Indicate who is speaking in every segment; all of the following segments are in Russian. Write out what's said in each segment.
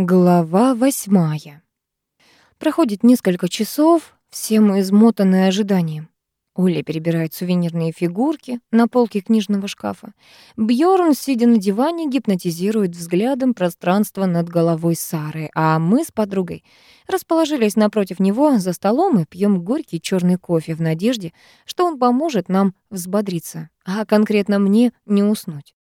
Speaker 1: Глава восьмая. Проходит несколько часов, все мы измотаны ожиданием. Оля перебирает сувенирные фигурки на полке книжного шкафа. Бьорн, сидя на диване, гипнотизирует взглядом пространство над головой Сары, а мы с подругой расположились напротив него за столом и пьем горький черный кофе в надежде, что он поможет нам взбодриться, а конкретно мне не уснуть.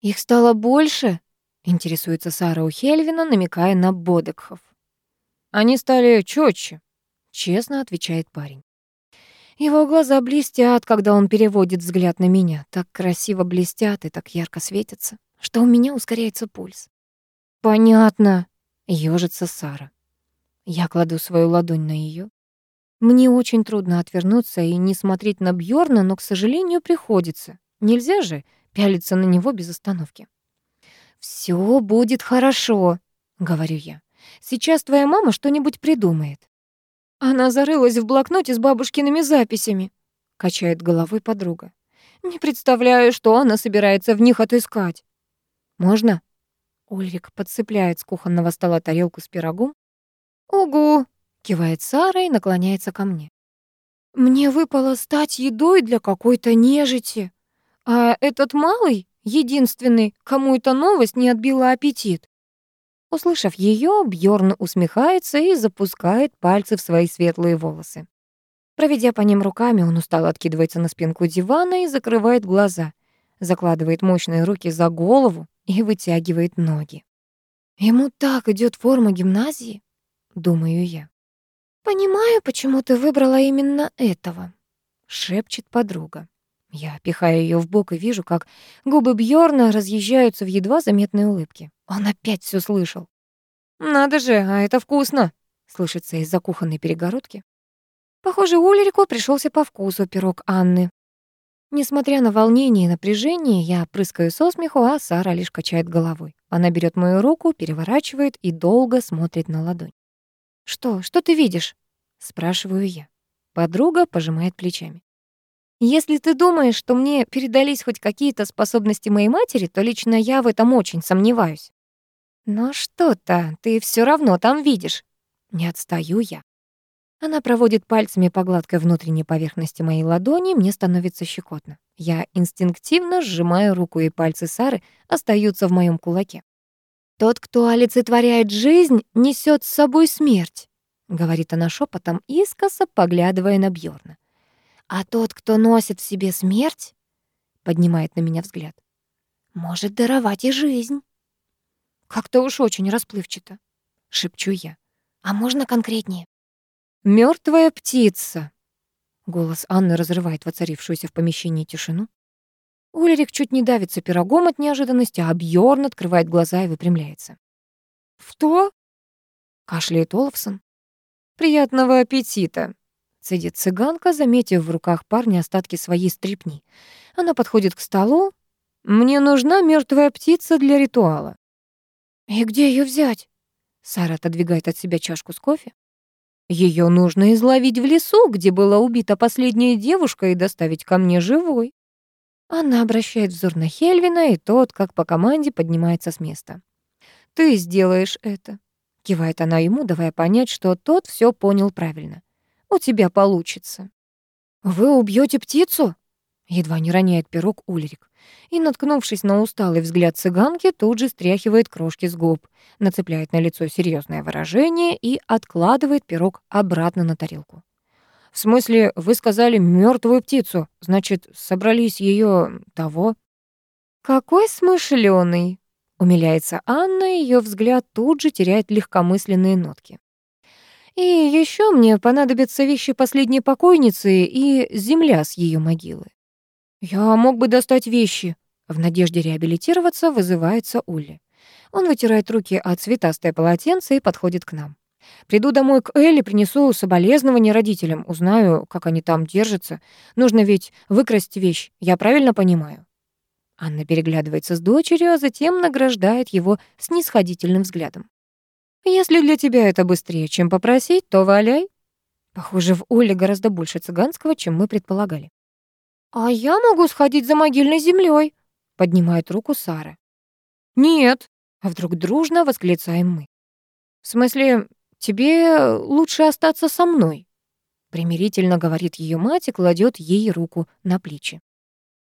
Speaker 1: «Их стало больше?» Интересуется Сара у Хельвина, намекая на Бодекхов. Они стали четче, честно отвечает парень. Его глаза блестят, когда он переводит взгляд на меня. Так красиво блестят и так ярко светятся, что у меня ускоряется пульс. Понятно, ёжится Сара. Я кладу свою ладонь на ее. Мне очень трудно отвернуться и не смотреть на Бьорна, но, к сожалению, приходится. Нельзя же пялиться на него без остановки. «Всё будет хорошо», — говорю я. «Сейчас твоя мама что-нибудь придумает». Она зарылась в блокноте с бабушкиными записями, качает головой подруга. Не представляю, что она собирается в них отыскать. Можно? Ульрик подцепляет с кухонного стола тарелку с пирогом. Угу, кивает Сара и наклоняется ко мне. Мне выпало стать едой для какой-то нежити. А этот малый единственный, кому эта новость не отбила аппетит. Услышав ее, Бьорн усмехается и запускает пальцы в свои светлые волосы. Проведя по ним руками, он устало откидывается на спинку дивана и закрывает глаза, закладывает мощные руки за голову и вытягивает ноги. Ему так идет форма гимназии, думаю я. Понимаю, почему ты выбрала именно этого, шепчет подруга. Я пихаю ее в бок и вижу, как губы Бьорна разъезжаются в едва заметной улыбке. Он опять все слышал. «Надо же, а это вкусно!» — слышится из-за кухонной перегородки. Похоже, Ульрику пришелся по вкусу пирог Анны. Несмотря на волнение и напряжение, я прыскаю со смеху, а Сара лишь качает головой. Она берет мою руку, переворачивает и долго смотрит на ладонь. «Что? Что ты видишь?» — спрашиваю я. Подруга пожимает плечами. Если ты думаешь, что мне передались хоть какие-то способности моей матери, то лично я в этом очень сомневаюсь. Но что-то ты все равно там видишь. Не отстаю я. Она проводит пальцами по гладкой внутренней поверхности моей ладони, мне становится щекотно. Я инстинктивно сжимаю руку, и пальцы Сары остаются в моем кулаке. «Тот, кто олицетворяет жизнь, несет с собой смерть», — говорит она шепотом, искоса поглядывая на Бьорна. А тот, кто носит в себе смерть, поднимает на меня взгляд, может даровать и жизнь. Как-то уж очень расплывчато, шепчу я. А можно конкретнее? Мертвая птица. Голос Анны разрывает воцарившуюся в помещении тишину. Ульрик чуть не давится пирогом от неожиданности, а Бьорн открывает глаза и выпрямляется. «Что?» — кашляет Олафсон. «Приятного аппетита!» Цедит цыганка, заметив в руках парня остатки своей стрипни. Она подходит к столу. «Мне нужна мертвая птица для ритуала». «И где ее взять?» Сара отодвигает от себя чашку с кофе. Ее нужно изловить в лесу, где была убита последняя девушка, и доставить ко мне живой. Она обращает взор на Хельвина, и тот, как по команде, поднимается с места. «Ты сделаешь это», — кивает она ему, давая понять, что тот все понял правильно у тебя получится». «Вы убьете птицу?» Едва не роняет пирог Ульрик. И, наткнувшись на усталый взгляд цыганки, тут же стряхивает крошки с губ, нацепляет на лицо серьезное выражение и откладывает пирог обратно на тарелку. «В смысле, вы сказали мертвую птицу? Значит, собрались ее того?» «Какой смышленый!» Умиляется Анна, ее взгляд тут же теряет легкомысленные нотки. И еще мне понадобятся вещи последней покойницы и земля с ее могилы. Я мог бы достать вещи. В надежде реабилитироваться вызывается Улли. Он вытирает руки от цветастое полотенце и подходит к нам. Приду домой к Элли, принесу соболезнования родителям, узнаю, как они там держатся. Нужно ведь выкрасть вещь, я правильно понимаю?» Анна переглядывается с дочерью, а затем награждает его снисходительным взглядом. Если для тебя это быстрее, чем попросить, то валяй. Похоже, в Оле гораздо больше цыганского, чем мы предполагали. «А я могу сходить за могильной землей, поднимает руку Сара. «Нет!» — а вдруг дружно восклицаем мы. В смысле, тебе лучше остаться со мной, примирительно говорит ее мать и кладет ей руку на плечи.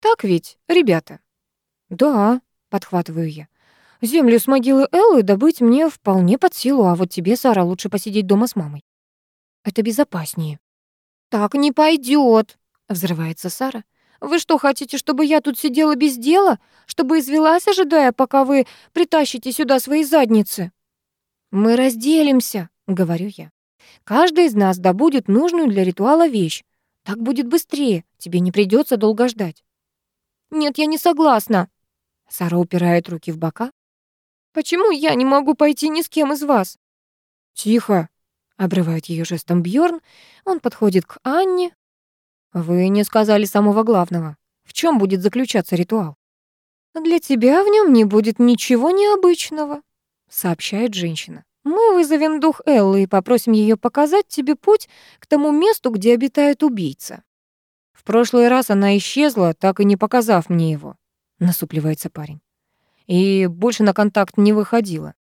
Speaker 1: Так ведь, ребята? Да, подхватываю я. Землю с могилы Эллы добыть мне вполне под силу, а вот тебе, Сара, лучше посидеть дома с мамой. Это безопаснее. Так не пойдет, взрывается Сара. Вы что, хотите, чтобы я тут сидела без дела? Чтобы извелась, ожидая, пока вы притащите сюда свои задницы? Мы разделимся, говорю я. Каждый из нас добудет нужную для ритуала вещь. Так будет быстрее, тебе не придется долго ждать. Нет, я не согласна. Сара упирает руки в бока. Почему я не могу пойти ни с кем из вас? Тихо, обрывает ее жестом Бьорн. Он подходит к Анне. Вы не сказали самого главного. В чем будет заключаться ритуал? Для тебя в нем не будет ничего необычного, сообщает женщина. Мы вызовем дух Эллы и попросим ее показать тебе путь к тому месту, где обитает убийца. В прошлый раз она исчезла, так и не показав мне его, насупливается парень и больше на контакт не выходила.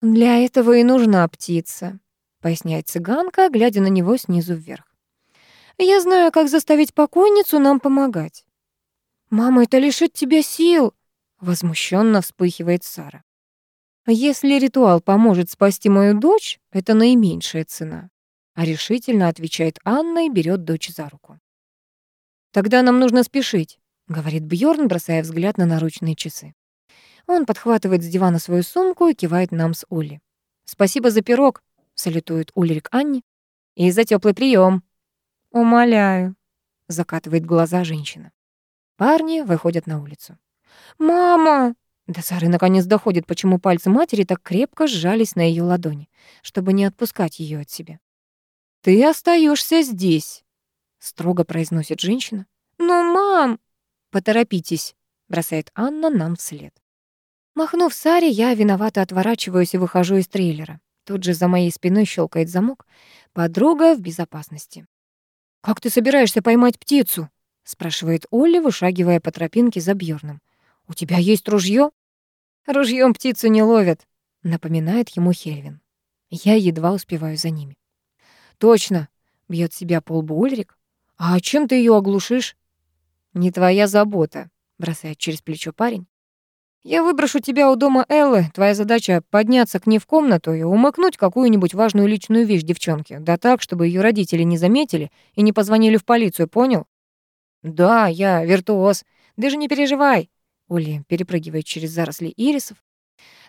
Speaker 1: «Для этого и нужна птица», — поясняет цыганка, глядя на него снизу вверх. «Я знаю, как заставить покойницу нам помогать». «Мама, это лишит тебя сил», — возмущенно вспыхивает Сара. «Если ритуал поможет спасти мою дочь, это наименьшая цена», — а решительно отвечает Анна и берет дочь за руку. «Тогда нам нужно спешить», — говорит Бьорн, бросая взгляд на наручные часы. Он подхватывает с дивана свою сумку и кивает нам с Олли. «Спасибо за пирог», — салютует Ульрик Анне. «И за теплый прием. «Умоляю», — закатывает глаза женщина. Парни выходят на улицу. «Мама!» До Сары наконец доходит, почему пальцы матери так крепко сжались на ее ладони, чтобы не отпускать ее от себя. «Ты остаешься здесь», — строго произносит женщина. «Но, мам!» «Поторопитесь», — бросает Анна нам вслед. Махнув Саре, я виновато отворачиваюсь и выхожу из трейлера. Тут же за моей спиной щелкает замок. Подруга в безопасности. «Как ты собираешься поймать птицу?» — спрашивает Олли, вышагивая по тропинке за Бьорном. «У тебя есть ружье?» «Ружьем птицу не ловят», — напоминает ему Хельвин. Я едва успеваю за ними. «Точно!» — бьет себя по лбу Ульрик. «А чем ты ее оглушишь?» «Не твоя забота», — бросает через плечо парень. Я выброшу тебя у дома Эллы. Твоя задача — подняться к ней в комнату и умыкнуть какую-нибудь важную личную вещь девчонки. Да так, чтобы ее родители не заметили и не позвонили в полицию, понял? Да, я виртуоз. Даже не переживай. Оли перепрыгивает через заросли ирисов.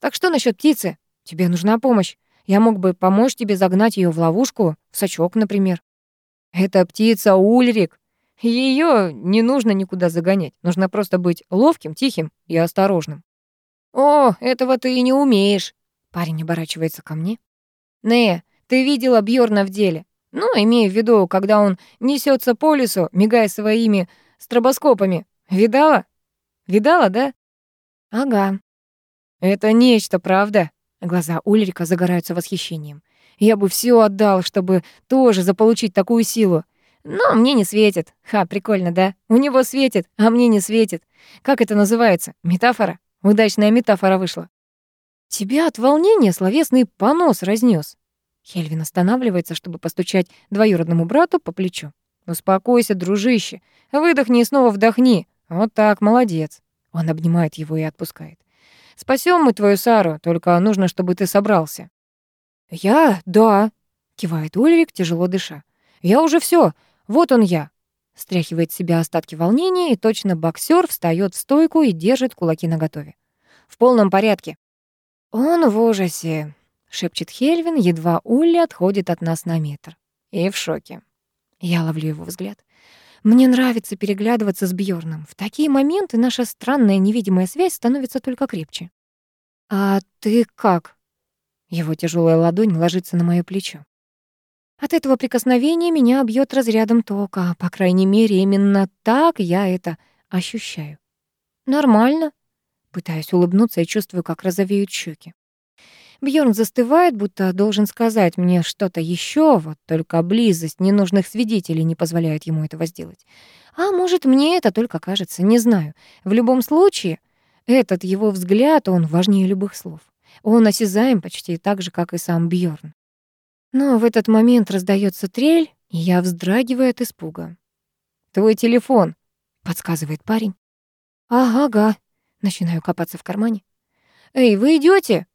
Speaker 1: Так что насчет птицы? Тебе нужна помощь. Я мог бы помочь тебе загнать ее в ловушку, в сачок, например. Это птица Ульрик. Ее не нужно никуда загонять. Нужно просто быть ловким, тихим и осторожным. «О, этого ты и не умеешь!» Парень оборачивается ко мне. «Не, ты видела Бьорна в деле. Ну, имею в виду, когда он несется по лесу, мигая своими стробоскопами. Видала? Видала, да?» «Ага». «Это нечто, правда?» Глаза Ульрика загораются восхищением. «Я бы все отдал, чтобы тоже заполучить такую силу. Но мне не светит. Ха, прикольно, да? У него светит, а мне не светит. Как это называется? Метафора? Удачная метафора вышла. Тебя от волнения словесный понос разнес. Хельвин останавливается, чтобы постучать двоюродному брату по плечу. «Успокойся, дружище. Выдохни и снова вдохни. Вот так, молодец». Он обнимает его и отпускает. Спасем мы твою Сару, только нужно, чтобы ты собрался». «Я? Да», — кивает Ульрик, тяжело дыша. «Я уже все. Вот он я. Стряхивает себя остатки волнения, и точно боксер встает в стойку и держит кулаки наготове. В полном порядке. Он в ужасе, шепчет Хельвин, едва Улли отходит от нас на метр. И в шоке. Я ловлю его взгляд. Мне нравится переглядываться с Бьорном. В такие моменты наша странная невидимая связь становится только крепче. «А ты как?» Его тяжелая ладонь ложится на моё плечо. От этого прикосновения меня бьет разрядом тока, по крайней мере, именно так я это ощущаю. Нормально. Пытаюсь улыбнуться и чувствую, как розовеют щеки. Бьорн застывает, будто должен сказать мне что-то еще, вот только близость ненужных свидетелей не позволяет ему этого сделать. А может, мне это только кажется, не знаю. В любом случае, этот его взгляд, он важнее любых слов. Он осязаем почти так же, как и сам Бьорн. Но в этот момент раздается трель, и я вздрагиваю от испуга. «Твой телефон», — подсказывает парень. «Ага-ага», — начинаю копаться в кармане. «Эй, вы идете?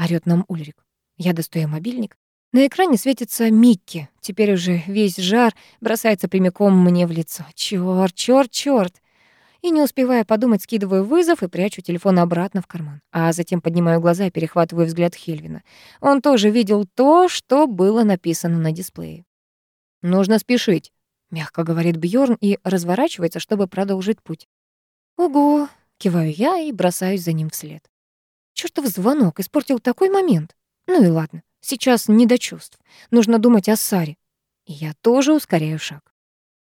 Speaker 1: орёт нам Ульрик. Я достаю мобильник. На экране светится Микки. Теперь уже весь жар бросается прямиком мне в лицо. Чёрт, чёрт, чёрт. И не успевая подумать, скидываю вызов и прячу телефон обратно в карман. А затем поднимаю глаза и перехватываю взгляд Хельвина. Он тоже видел то, что было написано на дисплее. «Нужно спешить», — мягко говорит Бьорн и разворачивается, чтобы продолжить путь. «Ого!» — киваю я и бросаюсь за ним вслед. Чёртов звонок испортил такой момент. Ну и ладно, сейчас не до чувств. Нужно думать о Саре. И я тоже ускоряю шаг.